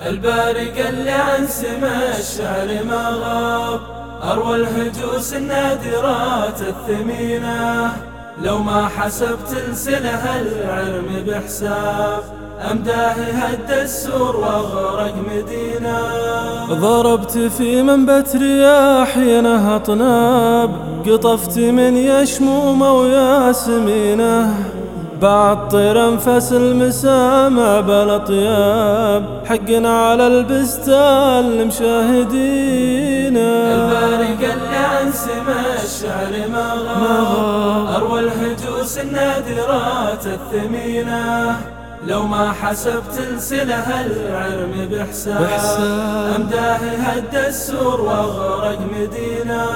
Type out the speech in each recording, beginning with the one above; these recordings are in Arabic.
البارق اللي عن سما الشعر ما غاب أروى الهجوس النادرات الثمينة. لو ما حسبت السله العرم بحساب أمداه هد السور وغرق مدينة. ضربت في منبت رياحينه أطناب قطفت من يشمومة وياسمينه. بعد طير انفس المسامع بالأطياب. حقنا على البستان لمشاهدينا البارق اللي عن سما الشعر ما غاب. أروى الهجوس النادرات الثمينة. لو ما حسبت السله العرم بحساب, بحساب أمداه هد السور وغرق مدينة.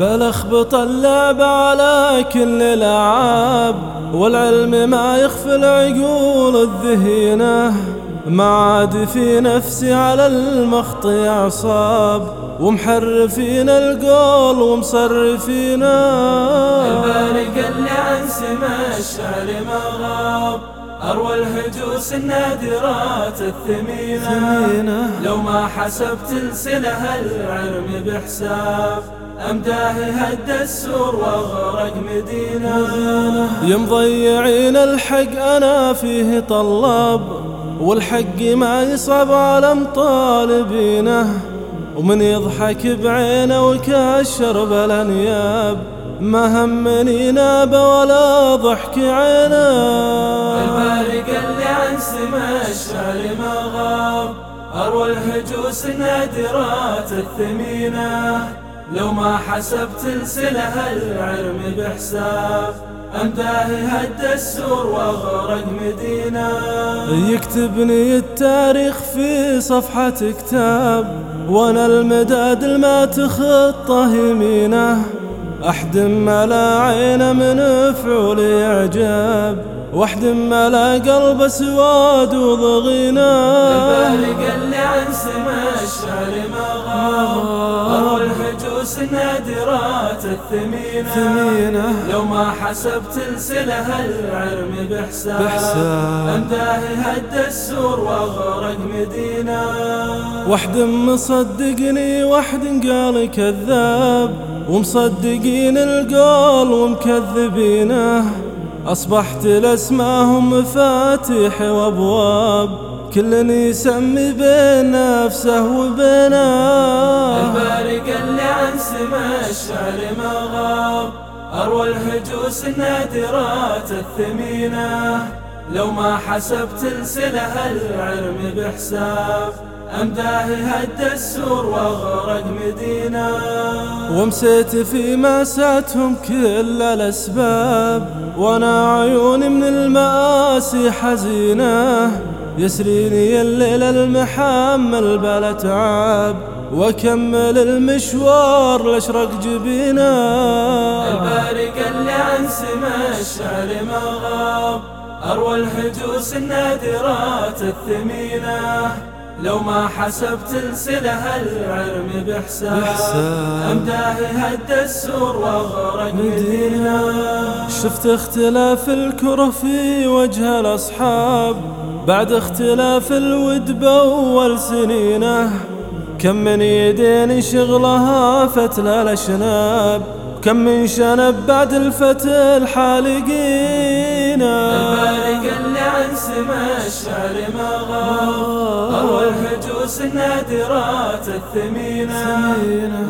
بل أخبط اللعب على كل الألعاب والعلم ما يخفي العقول الذهينة. ما عاد في نفسي على المخطي أعصاب ومحرفين القول ومصرفين. البارق اللي عن سما الشعر ما غاب أروى الهجوس النادرات الثمينة. لو ما حسبت السله العرم بحساب أمداه هد السور وغرق مدينة. يا مضيعين الحق أنا فيه طلاب والحق ما يصعب على مطالبينه. ومن يضحك بعينه وكاشر بالانياب ما همني نابه ولا ضحك عينه البارق اللي عن سما الشعر ما غاب. أروى الهجوس النادرات الثمينة. لو ما حسبت السله العرم بحساب. أمداه هد السور وغرق مدينة. يكتبني التاريخ في صفحة كتاب. وأنا المداد الما تخطه يمينه أحدم على عين من فعول اعجاب وأحدم على قلب سواد وضغينا البارق اللي عن سما الشعر ما الهجوس النادرات الثمينة. ثمينة. لو ما حسبت السله العرم بحساب, بحساب. أمداه هد السور وغرق مدينة. وحد مصدقني وحد قال كذاب. ومصدقين القول ومكذبينه. أصبحت لاسماهم مفاتيح وأبواب. كل يسمي بين نفسه وبينه البارق اللي عن سما الشعر ما غاب أروى الهجوس النادرات الثمينة. لو ما حسبت السله العرم بحساب أمداه هد السور وغرق مدينة. ومسيت في مأساتهم كل الأسباب وأنا عيوني من المآسي حزينة. يسريني الليل المحمل بلا تعب واكمل المشوار لاشرق جبينه. البارق اللي عن سما الشعر ما غاب أروى الهجوس النادرات الثمينة. لو ما حسبت السلة العرم بحساب, أمداه هد السور وغرق مدينة. شفت اختلاف الكرة في وجه الأصحاب بعد اختلاف الود بأول سنينة كم من يدين شغلها فتل الأشناب كم من شنب بعد الفتل حالقين البارق اللي عن سما الشعر ما غاب أروى الهجوس النادرات الثمينة.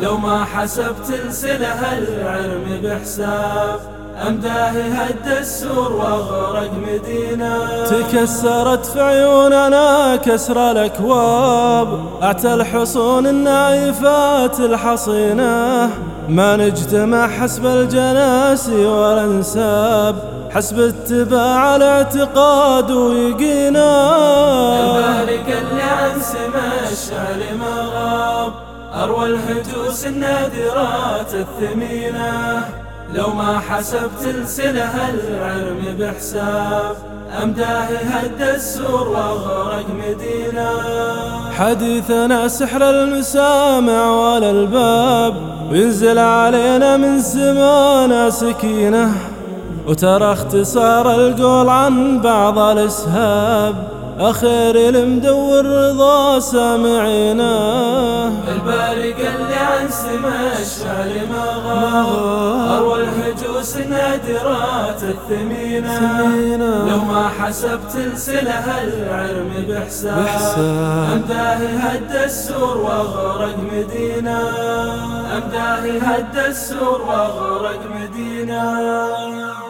لو ما حسبت السله العرم بحساب. أمداه هد السور وغرق مدينة. تكسرت في عيوننا كسر الأكواب. أعتى الحصون النايفات الحصينة. ما نجتمع حسب الجناسي والأنساب. حسب اتباع الاعتقاد ويقينا. البارق اللي عن سما الشعر ما غاب أروى الهجوس النادرات الثمينة. لو ما حسبت السله العرم بحساب أمداه هد السور وغرق مدينة. حديثنا سحر المسامع والألباب وينزل علينا من سمانا سكينة. وترى اختصار القول عن بعض الأسهاب. أخير المدور رضا سامعينا البارق اللي عن سما الشعر ما غاب أروى الهجوس النادرات الثمينة. لو ما حسبت السلها العرم بحساب أمداه هد السور واغرق مدينة. أمداه هد السور واغرق مدينة.